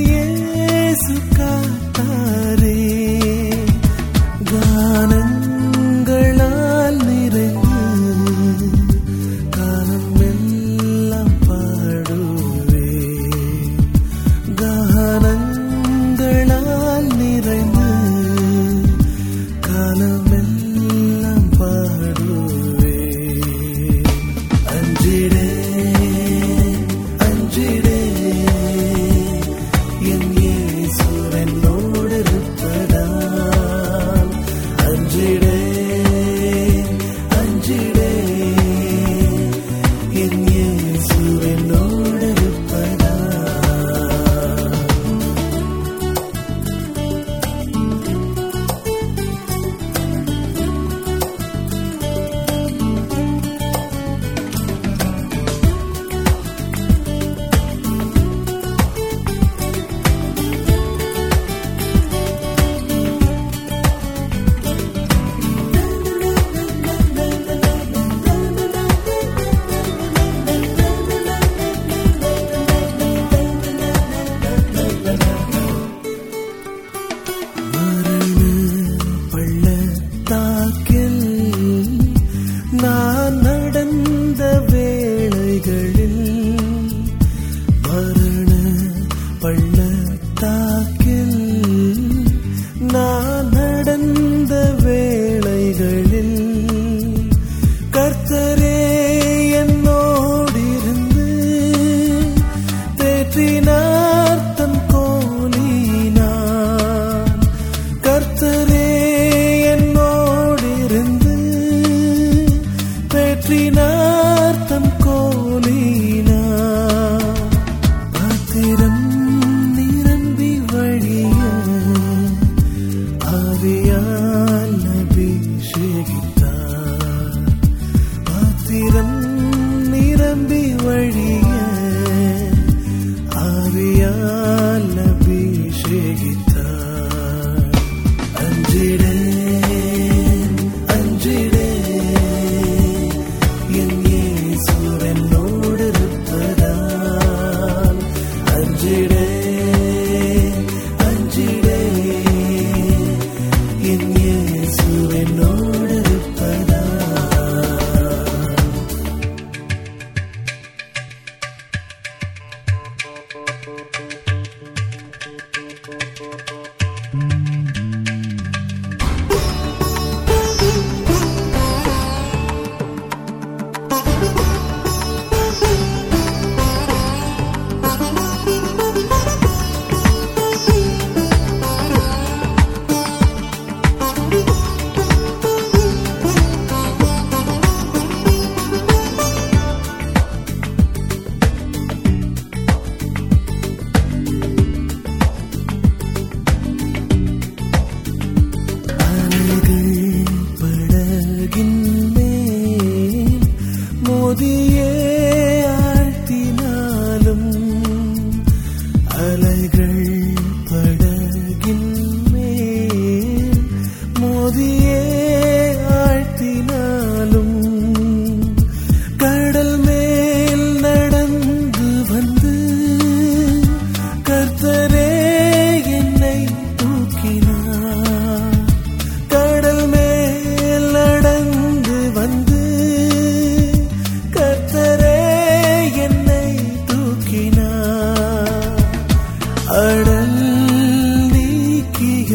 夜色。